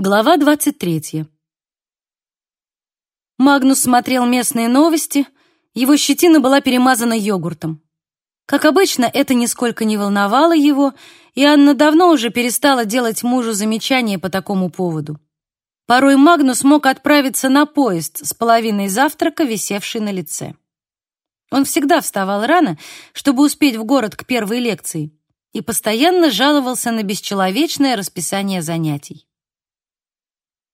Глава 23. Магнус смотрел местные новости, его щетина была перемазана йогуртом. Как обычно, это нисколько не волновало его, и Анна давно уже перестала делать мужу замечания по такому поводу. Порой Магнус мог отправиться на поезд с половиной завтрака, висевшей на лице. Он всегда вставал рано, чтобы успеть в город к первой лекции, и постоянно жаловался на бесчеловечное расписание занятий.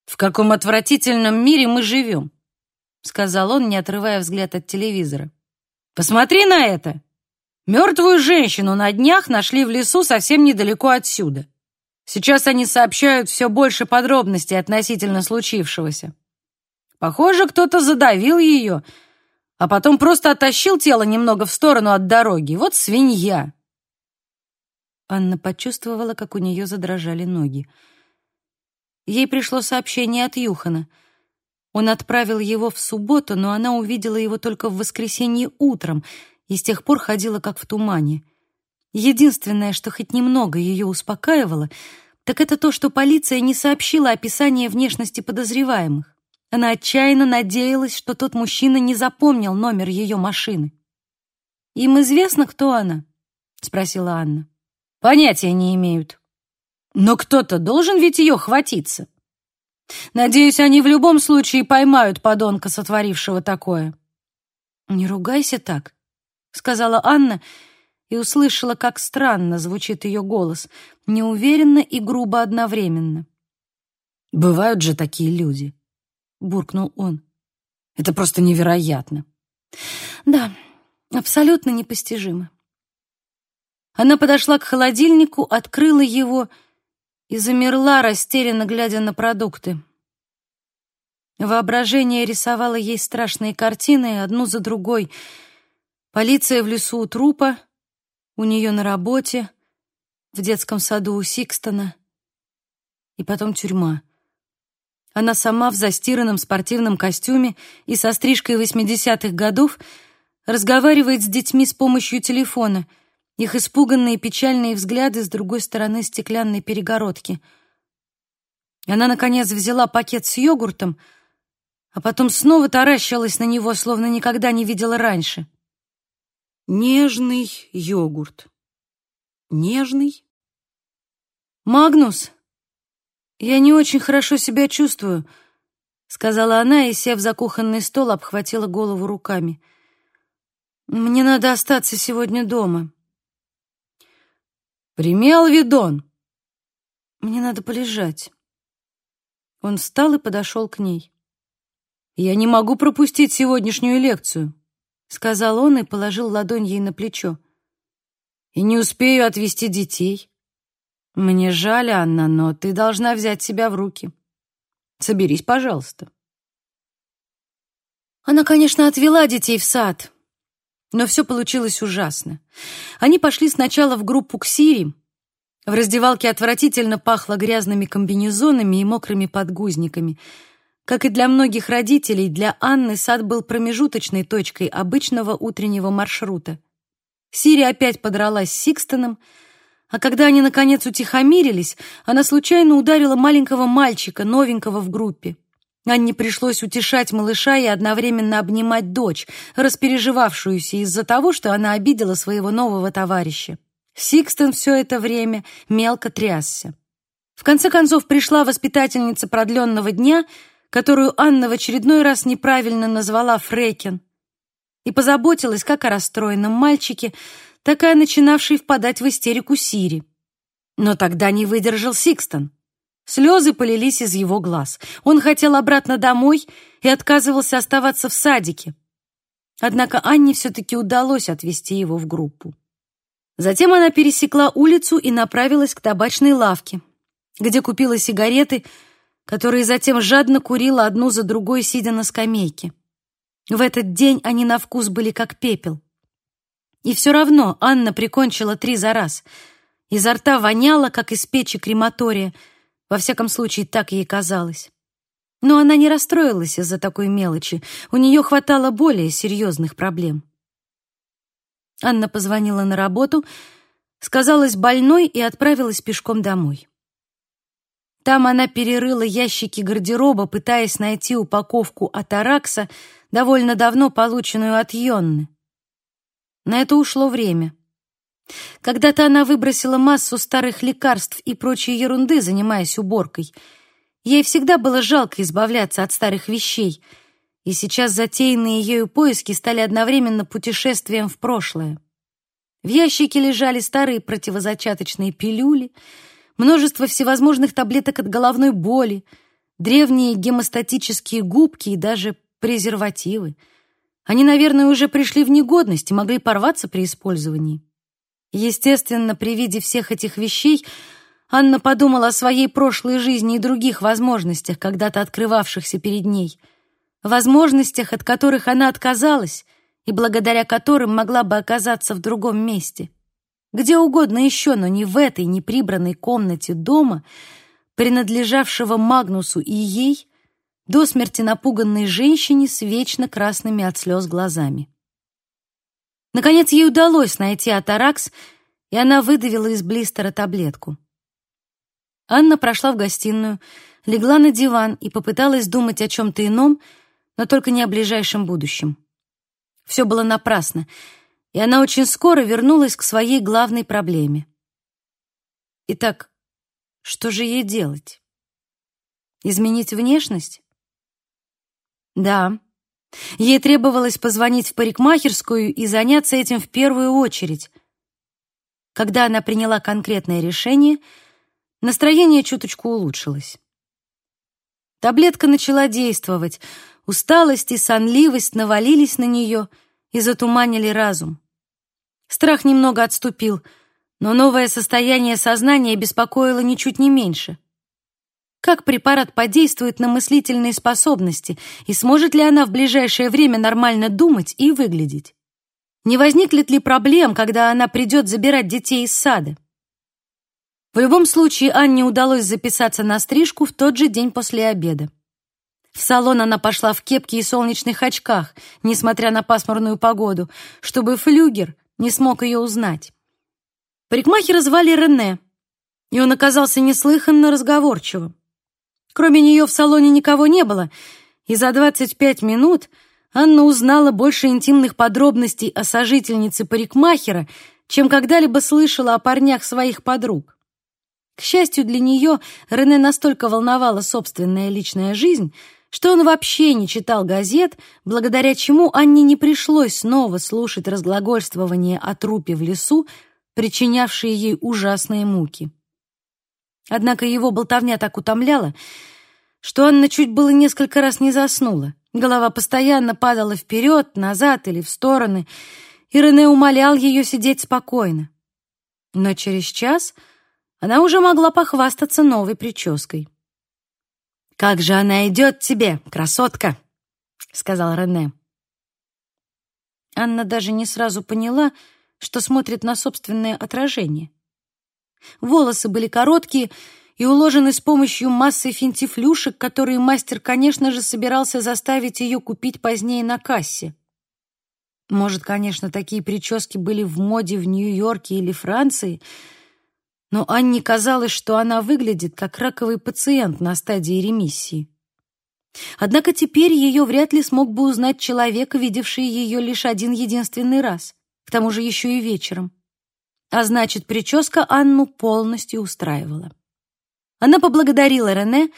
«В каком отвратительном мире мы живем», — сказал он, не отрывая взгляд от телевизора. «Посмотри на это! Мертвую женщину на днях нашли в лесу совсем недалеко отсюда. Сейчас они сообщают все больше подробностей относительно случившегося. Похоже, кто-то задавил ее, а потом просто оттащил тело немного в сторону от дороги. Вот свинья!» Анна почувствовала, как у нее задрожали ноги. Ей пришло сообщение от Юхана. Он отправил его в субботу, но она увидела его только в воскресенье утром и с тех пор ходила как в тумане. Единственное, что хоть немного ее успокаивало, так это то, что полиция не сообщила описание внешности подозреваемых. Она отчаянно надеялась, что тот мужчина не запомнил номер ее машины. «Им известно, кто она?» — спросила Анна. «Понятия не имеют», но кто-то должен ведь ее хватиться. Надеюсь, они в любом случае поймают подонка, сотворившего такое. «Не ругайся так», — сказала Анна и услышала, как странно звучит ее голос, неуверенно и грубо одновременно. «Бывают же такие люди», — буркнул он. «Это просто невероятно». «Да, абсолютно непостижимо». Она подошла к холодильнику, открыла его и замерла, растерянно глядя на продукты. Воображение рисовало ей страшные картины, одну за другой. Полиция в лесу у трупа, у нее на работе, в детском саду у Сикстона, и потом тюрьма. Она сама в застиранном спортивном костюме и со стрижкой 80-х годов разговаривает с детьми с помощью телефона — их испуганные печальные взгляды с другой стороны стеклянной перегородки. Она, наконец, взяла пакет с йогуртом, а потом снова таращилась на него, словно никогда не видела раньше. Нежный йогурт. Нежный? «Магнус, я не очень хорошо себя чувствую», — сказала она и, сев за кухонный стол, обхватила голову руками. «Мне надо остаться сегодня дома». Прими алвидон. Мне надо полежать. Он встал и подошел к ней. Я не могу пропустить сегодняшнюю лекцию, сказал он и положил ладонь ей на плечо. И не успею отвезти детей. Мне жаль, Анна, но ты должна взять себя в руки. Соберись, пожалуйста. Она, конечно, отвела детей в сад, но все получилось ужасно. Они пошли сначала в группу к Сири. В раздевалке отвратительно пахло грязными комбинезонами и мокрыми подгузниками. Как и для многих родителей, для Анны сад был промежуточной точкой обычного утреннего маршрута. Сири опять подралась с Сикстоном, а когда они, наконец, утихомирились, она случайно ударила маленького мальчика, новенького в группе. Анне пришлось утешать малыша и одновременно обнимать дочь, распереживавшуюся из-за того, что она обидела своего нового товарища. Сикстон все это время мелко трясся. В конце концов пришла воспитательница продленного дня, которую Анна в очередной раз неправильно назвала Фрейкин, и позаботилась как о расстроенном мальчике, так и о начинавшей впадать в истерику Сири. Но тогда не выдержал Сикстон. Слезы полились из его глаз. Он хотел обратно домой и отказывался оставаться в садике. Однако Анне все-таки удалось отвезти его в группу. Затем она пересекла улицу и направилась к табачной лавке, где купила сигареты, которые затем жадно курила одну за другой, сидя на скамейке. В этот день они на вкус были как пепел. И все равно Анна прикончила три за раз. Изо рта воняло, как из печи крематория — во всяком случае, так ей казалось. Но она не расстроилась из-за такой мелочи. У нее хватало более серьезных проблем. Анна позвонила на работу, сказалась больной и отправилась пешком домой. Там она перерыла ящики гардероба, пытаясь найти упаковку Атаракса, довольно давно полученную от Йонны. На это ушло время. Когда-то она выбросила массу старых лекарств и прочей ерунды, занимаясь уборкой. Ей всегда было жалко избавляться от старых вещей, и сейчас затеянные ею поиски стали одновременно путешествием в прошлое. В ящике лежали старые противозачаточные пилюли, множество всевозможных таблеток от головной боли, древние гемостатические губки и даже презервативы. Они, наверное, уже пришли в негодность и могли порваться при использовании. Естественно, при виде всех этих вещей Анна подумала о своей прошлой жизни и других возможностях, когда-то открывавшихся перед ней. Возможностях, от которых она отказалась и благодаря которым могла бы оказаться в другом месте. Где угодно еще, но не в этой неприбранной комнате дома, принадлежавшего Магнусу и ей, до смерти напуганной женщине с вечно красными от слез глазами. Наконец ей удалось найти атаракс, и она выдавила из блистера таблетку. Анна прошла в гостиную, легла на диван и попыталась думать о чем-то ином, но только не о ближайшем будущем. Все было напрасно, и она очень скоро вернулась к своей главной проблеме. Итак, что же ей делать? Изменить внешность? Да, Ей требовалось позвонить в парикмахерскую и заняться этим в первую очередь. Когда она приняла конкретное решение, настроение чуточку улучшилось. Таблетка начала действовать. Усталость и сонливость навалились на нее и затуманили разум. Страх немного отступил, но новое состояние сознания беспокоило ничуть не меньше как препарат подействует на мыслительные способности и сможет ли она в ближайшее время нормально думать и выглядеть. Не возникнет ли проблем, когда она придет забирать детей из сада? В любом случае, Анне удалось записаться на стрижку в тот же день после обеда. В салон она пошла в кепке и солнечных очках, несмотря на пасмурную погоду, чтобы флюгер не смог ее узнать. Парикмахера звали Рене, и он оказался неслыханно разговорчивым. Кроме нее в салоне никого не было, и за 25 минут Анна узнала больше интимных подробностей о сожительнице парикмахера, чем когда-либо слышала о парнях своих подруг. К счастью для нее, Рене настолько волновала собственная личная жизнь, что он вообще не читал газет, благодаря чему Анне не пришлось снова слушать разглагольствование о трупе в лесу, причинявшие ей ужасные муки. Однако его болтовня так утомляла, что Анна чуть было несколько раз не заснула. Голова постоянно падала вперед, назад или в стороны, и Рене умолял ее сидеть спокойно. Но через час она уже могла похвастаться новой прической. «Как же она идет тебе, красотка!» — сказал Рене. Анна даже не сразу поняла, что смотрит на собственное отражение. Волосы были короткие и уложены с помощью массы финтифлюшек, которые мастер, конечно же, собирался заставить ее купить позднее на кассе. Может, конечно, такие прически были в моде в Нью-Йорке или Франции, но Анне казалось, что она выглядит как раковый пациент на стадии ремиссии. Однако теперь ее вряд ли смог бы узнать человек, видевший ее лишь один единственный раз, к тому же еще и вечером а значит, прическа Анну полностью устраивала. Она поблагодарила Рене,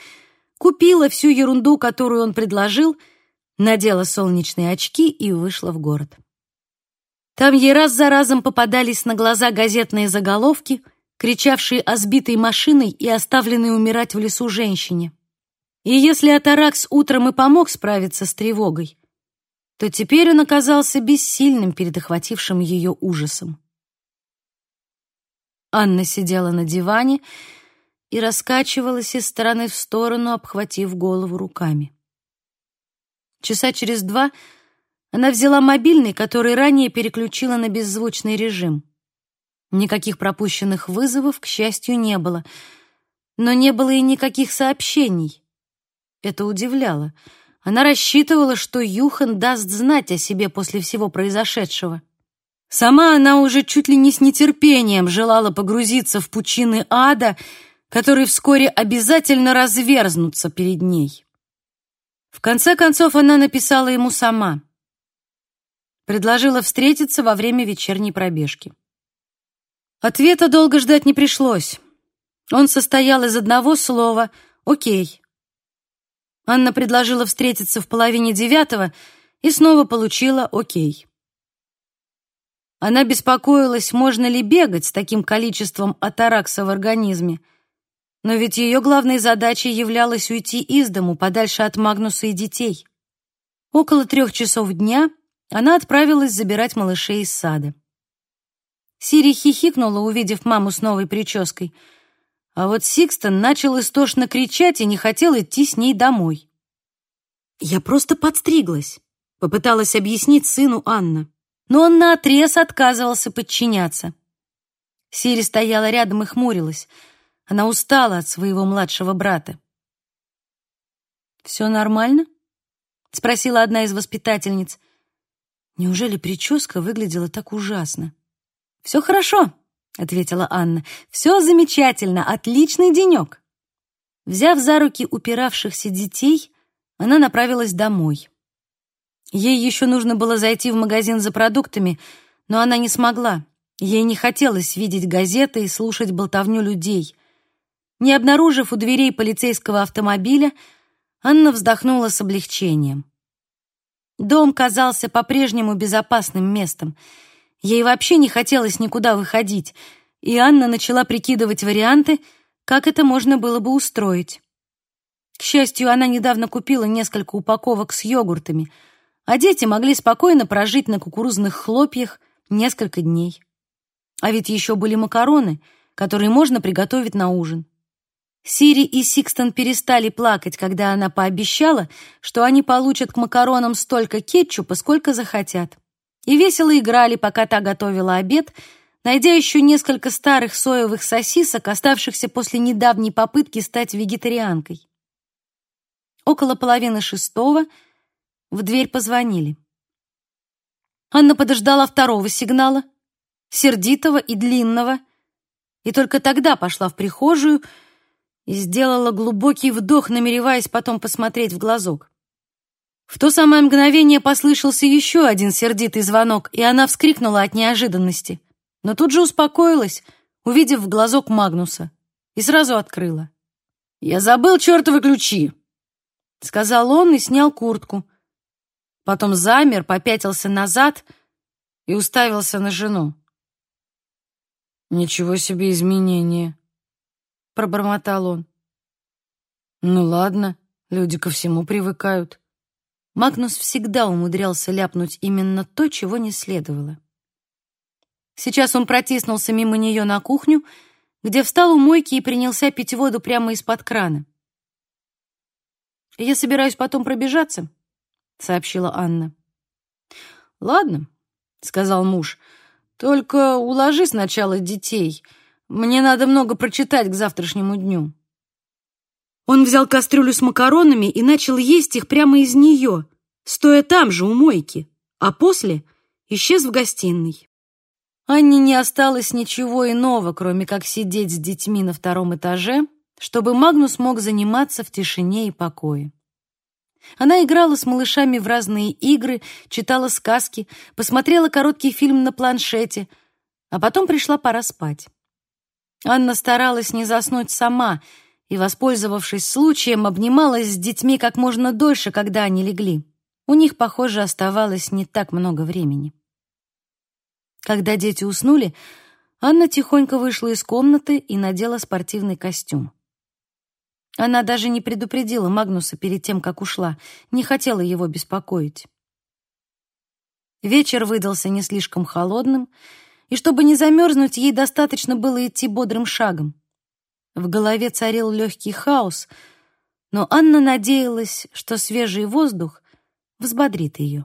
купила всю ерунду, которую он предложил, надела солнечные очки и вышла в город. Там ей раз за разом попадались на глаза газетные заголовки, кричавшие о сбитой машиной и оставленной умирать в лесу женщине. И если Атаракс утром и помог справиться с тревогой, то теперь он оказался бессильным перед охватившим ее ужасом. Анна сидела на диване и раскачивалась из стороны в сторону, обхватив голову руками. Часа через два она взяла мобильный, который ранее переключила на беззвучный режим. Никаких пропущенных вызовов, к счастью, не было. Но не было и никаких сообщений. Это удивляло. Она рассчитывала, что Юхан даст знать о себе после всего произошедшего. Сама она уже чуть ли не с нетерпением желала погрузиться в пучины ада, которые вскоре обязательно разверзнутся перед ней. В конце концов, она написала ему сама. Предложила встретиться во время вечерней пробежки. Ответа долго ждать не пришлось. Он состоял из одного слова «Окей». Анна предложила встретиться в половине девятого и снова получила «Окей». Она беспокоилась, можно ли бегать с таким количеством атаракса в организме. Но ведь ее главной задачей являлось уйти из дому, подальше от Магнуса и детей. Около трех часов дня она отправилась забирать малышей из сада. Сири хихикнула, увидев маму с новой прической, а вот Сикстон начал истошно кричать и не хотел идти с ней домой. «Я просто подстриглась», — попыталась объяснить сыну Анна но он наотрез отказывался подчиняться. Сири стояла рядом и хмурилась. Она устала от своего младшего брата. «Все нормально?» — спросила одна из воспитательниц. Неужели прическа выглядела так ужасно? «Все хорошо», — ответила Анна. «Все замечательно, отличный денек». Взяв за руки упиравшихся детей, она направилась домой. Ей еще нужно было зайти в магазин за продуктами, но она не смогла. Ей не хотелось видеть газеты и слушать болтовню людей. Не обнаружив у дверей полицейского автомобиля, Анна вздохнула с облегчением. Дом казался по-прежнему безопасным местом. Ей вообще не хотелось никуда выходить, и Анна начала прикидывать варианты, как это можно было бы устроить. К счастью, она недавно купила несколько упаковок с йогуртами — а дети могли спокойно прожить на кукурузных хлопьях несколько дней. А ведь еще были макароны, которые можно приготовить на ужин. Сири и Сикстон перестали плакать, когда она пообещала, что они получат к макаронам столько кетчупа, сколько захотят. И весело играли, пока та готовила обед, найдя еще несколько старых соевых сосисок, оставшихся после недавней попытки стать вегетарианкой. Около половины шестого — в дверь позвонили. Анна подождала второго сигнала, сердитого и длинного, и только тогда пошла в прихожую и сделала глубокий вдох, намереваясь потом посмотреть в глазок. В то самое мгновение послышался еще один сердитый звонок, и она вскрикнула от неожиданности, но тут же успокоилась, увидев в глазок Магнуса, и сразу открыла. «Я забыл чертовы ключи», — сказал он и снял куртку, потом замер, попятился назад и уставился на жену. «Ничего себе изменения!» — пробормотал он. «Ну ладно, люди ко всему привыкают». Магнус всегда умудрялся ляпнуть именно то, чего не следовало. Сейчас он протиснулся мимо нее на кухню, где встал у мойки и принялся пить воду прямо из-под крана. «Я собираюсь потом пробежаться», — сообщила Анна. «Ладно», — сказал муж, — «только уложи сначала детей. Мне надо много прочитать к завтрашнему дню». Он взял кастрюлю с макаронами и начал есть их прямо из нее, стоя там же у мойки, а после исчез в гостиной. Анне не осталось ничего иного, кроме как сидеть с детьми на втором этаже, чтобы Магнус мог заниматься в тишине и покое. Она играла с малышами в разные игры, читала сказки, посмотрела короткий фильм на планшете, а потом пришла пора спать. Анна старалась не заснуть сама и, воспользовавшись случаем, обнималась с детьми как можно дольше, когда они легли. У них, похоже, оставалось не так много времени. Когда дети уснули, Анна тихонько вышла из комнаты и надела спортивный костюм. Она даже не предупредила Магнуса перед тем, как ушла, не хотела его беспокоить. Вечер выдался не слишком холодным, и чтобы не замерзнуть, ей достаточно было идти бодрым шагом. В голове царил легкий хаос, но Анна надеялась, что свежий воздух взбодрит ее.